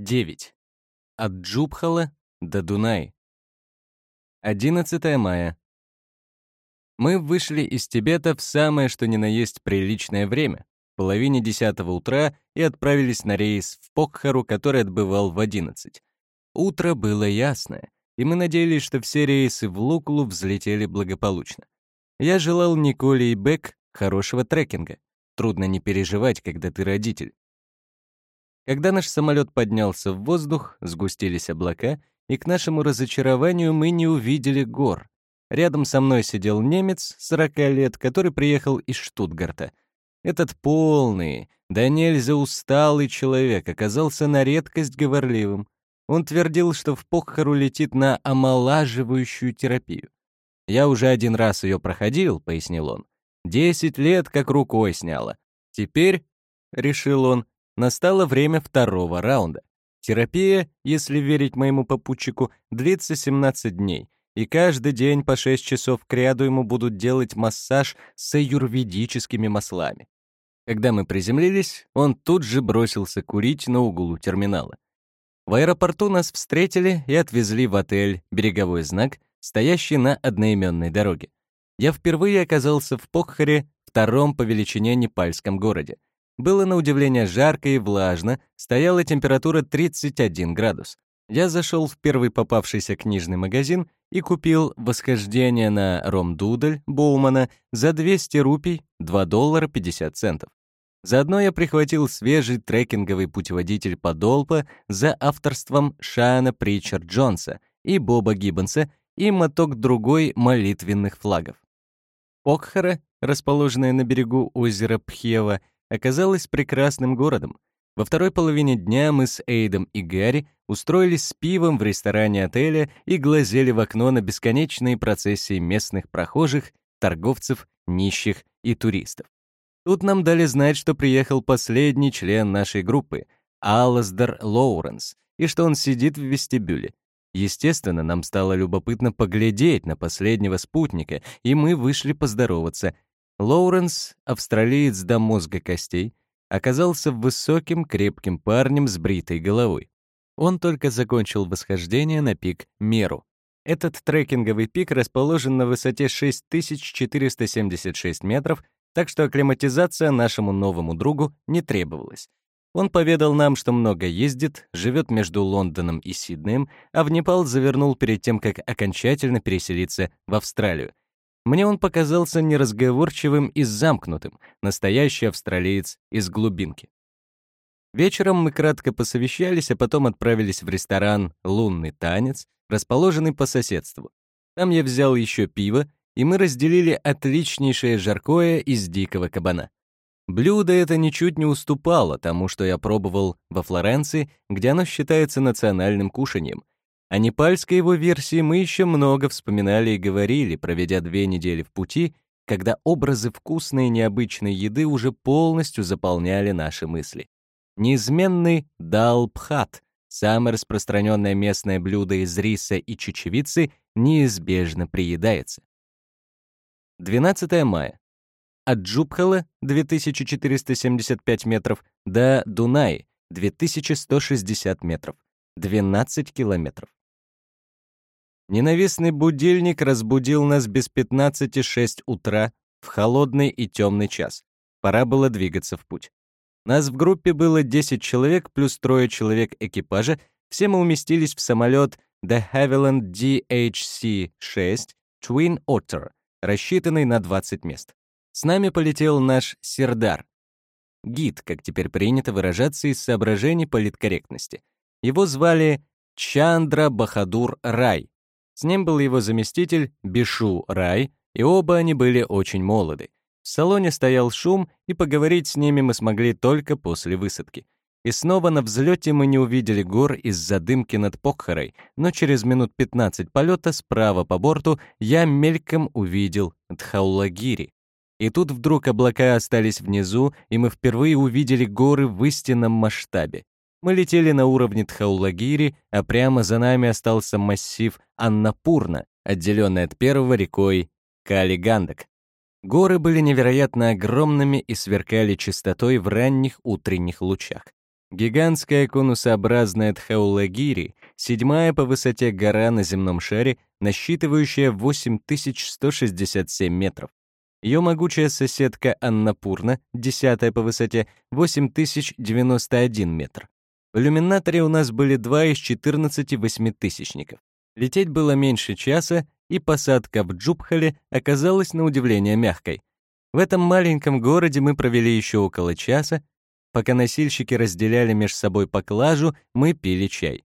9. От Джубхала до Дунай. 11 мая. Мы вышли из Тибета в самое что ни на есть приличное время, половине десятого утра, и отправились на рейс в Покхару, который отбывал в 11. Утро было ясное, и мы надеялись, что все рейсы в Луклу взлетели благополучно. Я желал Николе и Бек хорошего трекинга. Трудно не переживать, когда ты родитель. Когда наш самолет поднялся в воздух, сгустились облака, и к нашему разочарованию мы не увидели гор. Рядом со мной сидел немец, 40 лет, который приехал из Штутгарта. Этот полный, да нельзя усталый человек оказался на редкость говорливым. Он твердил, что в Покхару летит на омолаживающую терапию. «Я уже один раз ее проходил», — пояснил он. «Десять лет как рукой сняло. Теперь, — решил он, Настало время второго раунда. Терапия, если верить моему попутчику, длится 17 дней, и каждый день по 6 часов к ряду ему будут делать массаж с аюрведическими маслами. Когда мы приземлились, он тут же бросился курить на углу терминала. В аэропорту нас встретили и отвезли в отель «Береговой знак», стоящий на одноименной дороге. Я впервые оказался в Покхаре, втором по величине непальском городе. Было на удивление жарко и влажно, стояла температура 31 градус. Я зашел в первый попавшийся книжный магазин и купил «Восхождение на Ромдудль» Боумана за 200 рупий, 2 доллара 50 центов. Заодно я прихватил свежий трекинговый путеводитель Подолпа за авторством Шана Причард Джонса и Боба Гиббонса и моток другой молитвенных флагов. Покхара, расположенная на берегу озера Пхева, оказалась прекрасным городом. Во второй половине дня мы с Эйдом и Гарри устроились с пивом в ресторане отеля и глазели в окно на бесконечные процессии местных прохожих, торговцев, нищих и туристов. Тут нам дали знать, что приехал последний член нашей группы, Алласдер Лоуренс, и что он сидит в вестибюле. Естественно, нам стало любопытно поглядеть на последнего спутника, и мы вышли поздороваться, Лоуренс, австралиец до мозга костей, оказался высоким, крепким парнем с бритой головой. Он только закончил восхождение на пик Меру. Этот трекинговый пик расположен на высоте 6476 метров, так что акклиматизация нашему новому другу не требовалась. Он поведал нам, что много ездит, живет между Лондоном и Сиднеем, а в Непал завернул перед тем, как окончательно переселиться в Австралию. Мне он показался неразговорчивым и замкнутым, настоящий австралиец из глубинки. Вечером мы кратко посовещались, а потом отправились в ресторан «Лунный танец», расположенный по соседству. Там я взял еще пиво, и мы разделили отличнейшее жаркое из дикого кабана. Блюдо это ничуть не уступало тому, что я пробовал во Флоренции, где оно считается национальным кушаньем, о непальской его версии мы еще много вспоминали и говорили, проведя две недели в пути, когда образы вкусной и необычной еды уже полностью заполняли наши мысли. Неизменный далпхат, самое распространенное местное блюдо из риса и чечевицы, неизбежно приедается. 12 мая. От Джубхала 2475 метров до Дунай 2160 метров, 12 километров. Ненавистный будильник разбудил нас без 15 утра в холодный и темный час. Пора было двигаться в путь. Нас в группе было 10 человек плюс трое человек экипажа. Все мы уместились в самолет The Havilland DHC-6 Twin Otter, рассчитанный на 20 мест. С нами полетел наш Сердар. Гид, как теперь принято выражаться из соображений политкорректности. Его звали Чандра Бахадур Рай, с ним был его заместитель Бишу Рай, и оба они были очень молоды. В салоне стоял шум, и поговорить с ними мы смогли только после высадки. И снова на взлете мы не увидели гор из-за дымки над Покхарой, но через минут 15 полета справа по борту я мельком увидел Дхаулагири. И тут вдруг облака остались внизу, и мы впервые увидели горы в истинном масштабе. Мы летели на уровне Тхаулагири, а прямо за нами остался массив Аннапурна, отделенный от первого рекой Калигандак. Горы были невероятно огромными и сверкали чистотой в ранних утренних лучах. Гигантская конусообразная Тхаулагири, седьмая по высоте гора на земном шаре, насчитывающая 8167 метров. Ее могучая соседка Аннапурна, десятая по высоте, 8091 метр. В иллюминаторе у нас были два из 14 восьмитысячников. Лететь было меньше часа, и посадка в Джубхале оказалась на удивление мягкой. В этом маленьком городе мы провели еще около часа, Пока носильщики разделяли между собой поклажу, мы пили чай.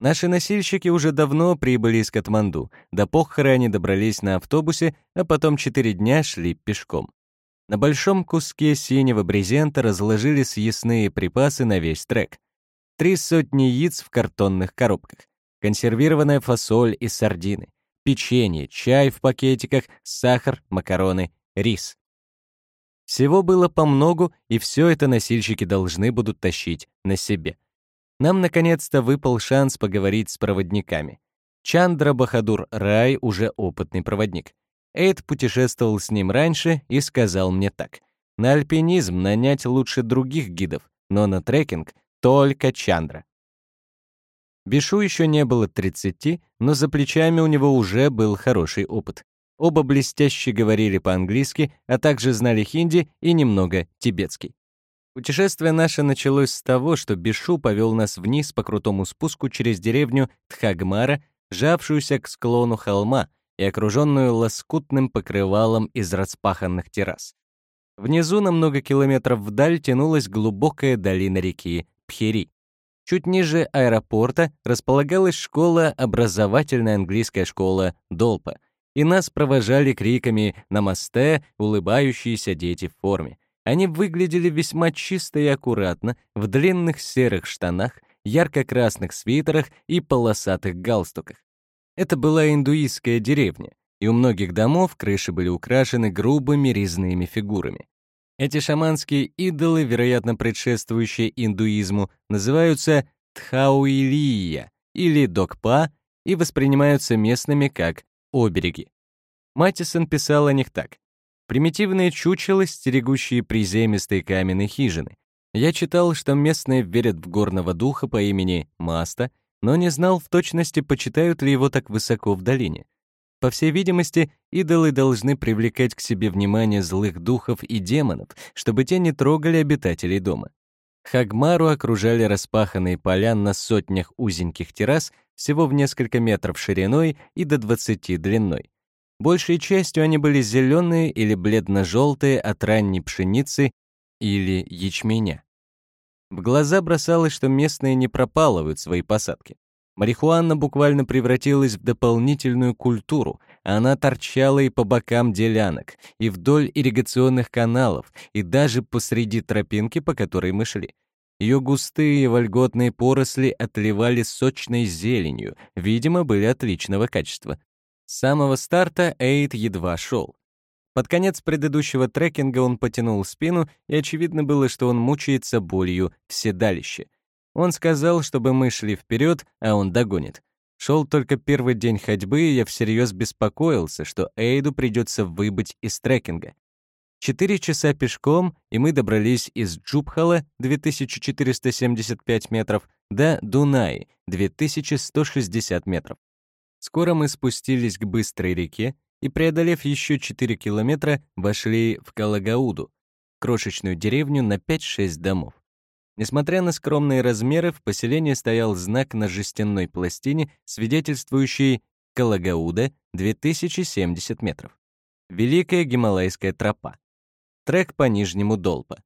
Наши носильщики уже давно прибыли из Катманду. До Похора они добрались на автобусе, а потом четыре дня шли пешком. На большом куске синего брезента разложили съестные припасы на весь трек. Три сотни яиц в картонных коробках, консервированная фасоль и сардины, печенье, чай в пакетиках, сахар, макароны, рис. Всего было по многу, и все это носильщики должны будут тащить на себе. Нам наконец-то выпал шанс поговорить с проводниками. Чандра Бахадур Рай уже опытный проводник. Эйд путешествовал с ним раньше и сказал мне так. На альпинизм нанять лучше других гидов, но на трекинг только Чандра. Бишу еще не было 30, но за плечами у него уже был хороший опыт. Оба блестяще говорили по-английски, а также знали хинди и немного тибетский. Путешествие наше началось с того, что Бишу повел нас вниз по крутому спуску через деревню Тхагмара, жавшуюся к склону холма и окруженную лоскутным покрывалом из распаханных террас. Внизу на много километров вдаль тянулась глубокая долина реки Пхери. Чуть ниже аэропорта располагалась школа, образовательная английская школа Долпа — и нас провожали криками на мосте улыбающиеся дети в форме. Они выглядели весьма чисто и аккуратно, в длинных серых штанах, ярко-красных свитерах и полосатых галстуках. Это была индуистская деревня, и у многих домов крыши были украшены грубыми резными фигурами. Эти шаманские идолы, вероятно, предшествующие индуизму, называются тхауилия или докпа и воспринимаются местными как обереги. Матисон писал о них так. Примитивные чучелы, стерегущие приземистые каменные хижины. Я читал, что местные верят в горного духа по имени Маста, но не знал в точности, почитают ли его так высоко в долине. По всей видимости, идолы должны привлекать к себе внимание злых духов и демонов, чтобы те не трогали обитателей дома. Хагмару окружали распаханные поля на сотнях узеньких террас, всего в несколько метров шириной и до 20 длиной. Большей частью они были зеленые или бледно-желтые от ранней пшеницы или ячменя. В глаза бросалось, что местные не пропалывают свои посадки. Марихуана буквально превратилась в дополнительную культуру, она торчала и по бокам делянок, и вдоль ирригационных каналов, и даже посреди тропинки, по которой мы шли. Ее густые вольготные поросли отливали сочной зеленью, видимо, были отличного качества. С самого старта Эйд едва шел. Под конец предыдущего трекинга он потянул спину, и очевидно было, что он мучается болью в седалище. Он сказал, чтобы мы шли вперед, а он догонит. Шел только первый день ходьбы, и я всерьез беспокоился, что Эйду придется выбыть из трекинга. Четыре часа пешком, и мы добрались из Джубхала, 2475 метров, до Дунай, 2160 метров. Скоро мы спустились к быстрой реке и, преодолев еще 4 километра, вошли в Калагауду, крошечную деревню на 5-6 домов. Несмотря на скромные размеры, в поселении стоял знак на жестяной пластине, свидетельствующий Калагауда 2070 метров. Великая Гималайская тропа. Трек по Нижнему Долпа.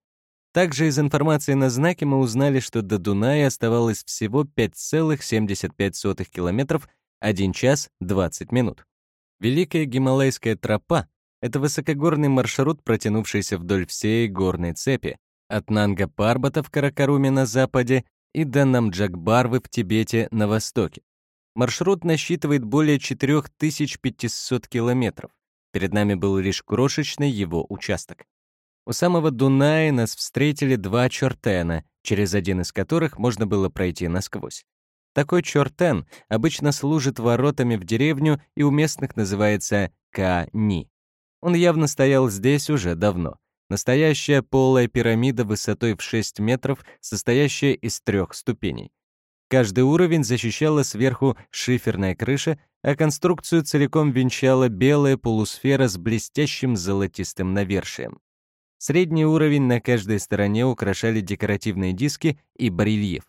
Также из информации на знаке мы узнали, что до Дуная оставалось всего 5,75 километров, 1 час 20 минут. Великая Гималайская тропа — это высокогорный маршрут, протянувшийся вдоль всей горной цепи, от Нанга-Парбата в Каракаруме на западе и до Намджакбарвы в Тибете на востоке. Маршрут насчитывает более 4500 километров. Перед нами был лишь крошечный его участок. У самого Дуная нас встретили два чертена, через один из которых можно было пройти насквозь. Такой чертен обычно служит воротами в деревню и у местных называется Ка-Ни. Он явно стоял здесь уже давно. Настоящая полая пирамида высотой в 6 метров, состоящая из трех ступеней. Каждый уровень защищала сверху шиферная крыша, а конструкцию целиком венчала белая полусфера с блестящим золотистым навершием. Средний уровень на каждой стороне украшали декоративные диски и барельеф.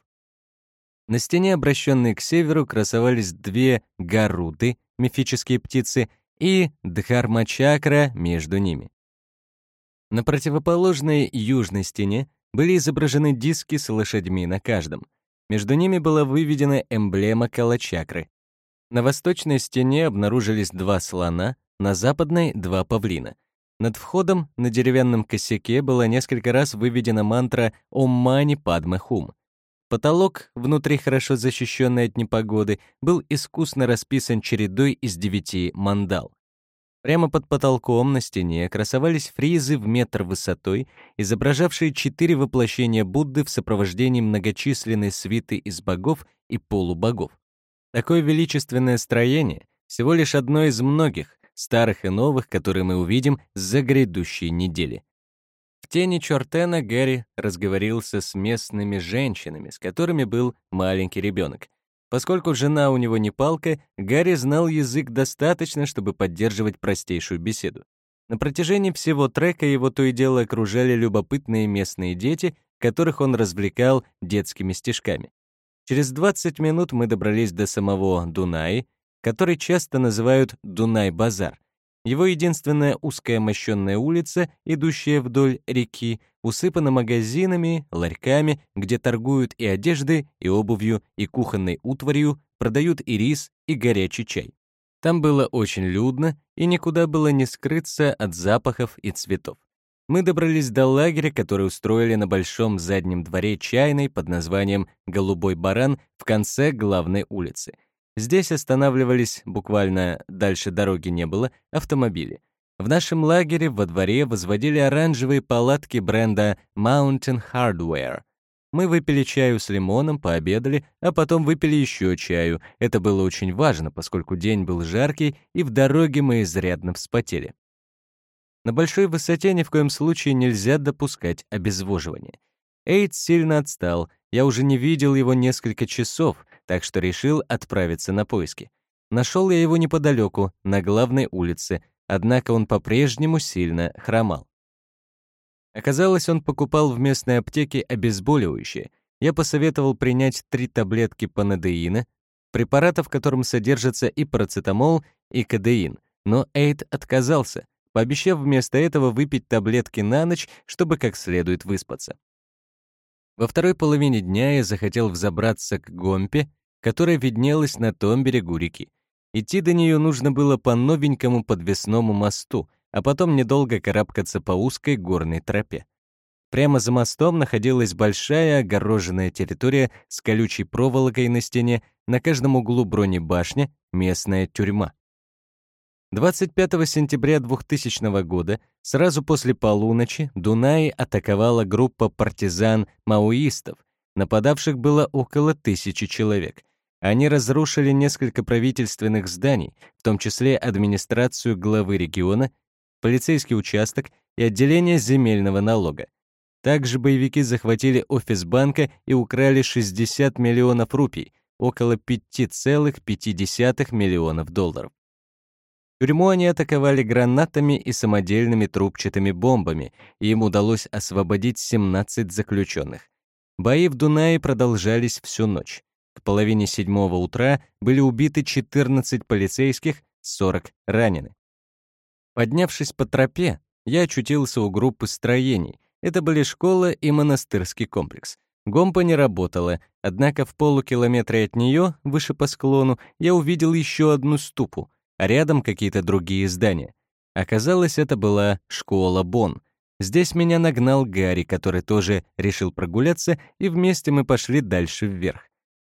На стене, обращенной к северу, красовались две гаруты, мифические птицы, и дхармачакра между ними. На противоположной южной стене были изображены диски с лошадьми на каждом. Между ними была выведена эмблема калачакры. На восточной стене обнаружились два слона, на западной — два павлина. Над входом на деревянном косяке была несколько раз выведена мантра «Ом мани падме хум». Потолок, внутри хорошо защищенный от непогоды, был искусно расписан чередой из девяти мандал. Прямо под потолком на стене красовались фризы в метр высотой, изображавшие четыре воплощения Будды в сопровождении многочисленной свиты из богов и полубогов. Такое величественное строение — всего лишь одно из многих, старых и новых, которые мы увидим за грядущие недели. В тени Чортена Гэри разговорился с местными женщинами, с которыми был маленький ребенок. Поскольку жена у него не палка, Гарри знал язык достаточно, чтобы поддерживать простейшую беседу. На протяжении всего трека его то и дело окружали любопытные местные дети, которых он развлекал детскими стишками. Через 20 минут мы добрались до самого Дунаи, который часто называют Дунай-базар, его единственная узкая мощенная улица, идущая вдоль реки, усыпана магазинами, ларьками, где торгуют и одеждой, и обувью, и кухонной утварью, продают и рис, и горячий чай. Там было очень людно, и никуда было не скрыться от запахов и цветов. Мы добрались до лагеря, который устроили на большом заднем дворе чайной под названием «Голубой баран» в конце главной улицы — Здесь останавливались, буквально дальше дороги не было, автомобили. В нашем лагере во дворе возводили оранжевые палатки бренда Mountain Hardware. Мы выпили чаю с лимоном, пообедали, а потом выпили еще чаю. Это было очень важно, поскольку день был жаркий, и в дороге мы изрядно вспотели. На большой высоте ни в коем случае нельзя допускать обезвоживания. Эйд сильно отстал, я уже не видел его несколько часов, так что решил отправиться на поиски. Нашел я его неподалеку, на главной улице, однако он по-прежнему сильно хромал. Оказалось, он покупал в местной аптеке обезболивающее. Я посоветовал принять три таблетки панадеина, препарата, в котором содержатся и парацетамол, и кадеин, но Эйд отказался, пообещав вместо этого выпить таблетки на ночь, чтобы как следует выспаться. Во второй половине дня я захотел взобраться к Гомпе, которая виднелась на том берегу реки. Идти до нее нужно было по новенькому подвесному мосту, а потом недолго карабкаться по узкой горной тропе. Прямо за мостом находилась большая огороженная территория с колючей проволокой на стене, на каждом углу бронебашня, местная тюрьма. 25 сентября 2000 года, сразу после полуночи, Дунай атаковала группа партизан-маоистов. Нападавших было около тысячи человек. Они разрушили несколько правительственных зданий, в том числе администрацию главы региона, полицейский участок и отделение земельного налога. Также боевики захватили офис банка и украли 60 миллионов рупий, около 5,5 миллионов долларов. Тюрьму они атаковали гранатами и самодельными трубчатыми бомбами, и им удалось освободить 17 заключенных. Бои в Дунае продолжались всю ночь. К половине седьмого утра были убиты 14 полицейских, 40 ранены. Поднявшись по тропе, я очутился у группы строений. Это были школа и монастырский комплекс. Гомпа не работала, однако в полукилометре от нее, выше по склону, я увидел еще одну ступу — а рядом какие-то другие здания. Оказалось, это была школа Бон. Здесь меня нагнал Гарри, который тоже решил прогуляться, и вместе мы пошли дальше вверх.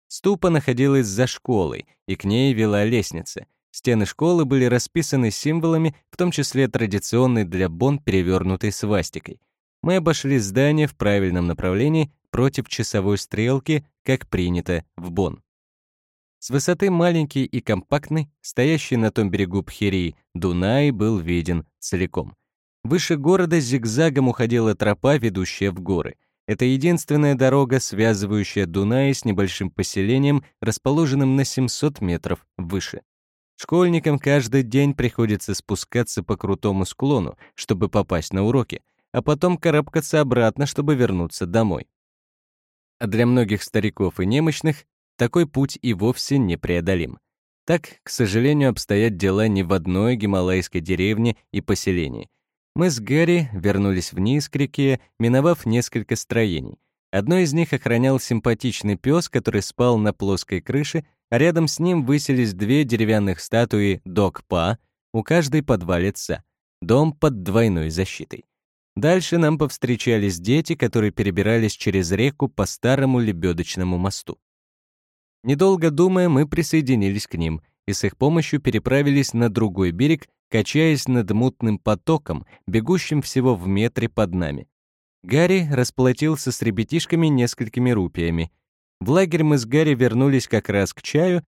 Ступа находилась за школой, и к ней вела лестница. Стены школы были расписаны символами, в том числе традиционной для Бон перевернутой свастикой. Мы обошли здание в правильном направлении против часовой стрелки, как принято в Бон. С высоты маленький и компактный, стоящий на том берегу Пхерии, Дунай был виден целиком. Выше города зигзагом уходила тропа, ведущая в горы. Это единственная дорога, связывающая Дунай с небольшим поселением, расположенным на 700 метров выше. Школьникам каждый день приходится спускаться по крутому склону, чтобы попасть на уроки, а потом карабкаться обратно, чтобы вернуться домой. А для многих стариков и немощных такой путь и вовсе непреодолим. Так, к сожалению, обстоят дела не в одной гималайской деревне и поселении. Мы с Гарри вернулись вниз к реке, миновав несколько строений. Одно из них охранял симпатичный пес, который спал на плоской крыше, а рядом с ним высились две деревянных статуи Док-Па, у каждой по два лица. Дом под двойной защитой. Дальше нам повстречались дети, которые перебирались через реку по старому лебедочному мосту. Недолго думая, мы присоединились к ним и с их помощью переправились на другой берег, качаясь над мутным потоком, бегущим всего в метре под нами. Гарри расплатился с ребятишками несколькими рупиями. В лагерь мы с Гарри вернулись как раз к чаю.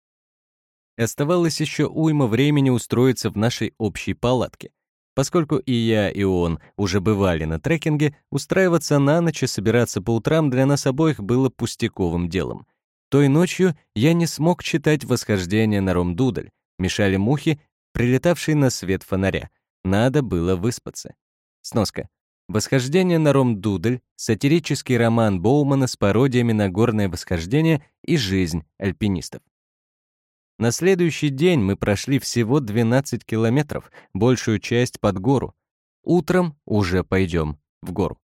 Оставалось еще уйма времени устроиться в нашей общей палатке. Поскольку и я, и он уже бывали на трекинге, устраиваться на ночь и собираться по утрам для нас обоих было пустяковым делом. Той ночью я не смог читать «Восхождение на Ромдудль», мешали мухи, прилетавшие на свет фонаря. Надо было выспаться. Сноска. «Восхождение на Ромдудль» — сатирический роман Боумана с пародиями на горное восхождение и жизнь альпинистов. На следующий день мы прошли всего 12 километров, большую часть под гору. Утром уже пойдем в гору.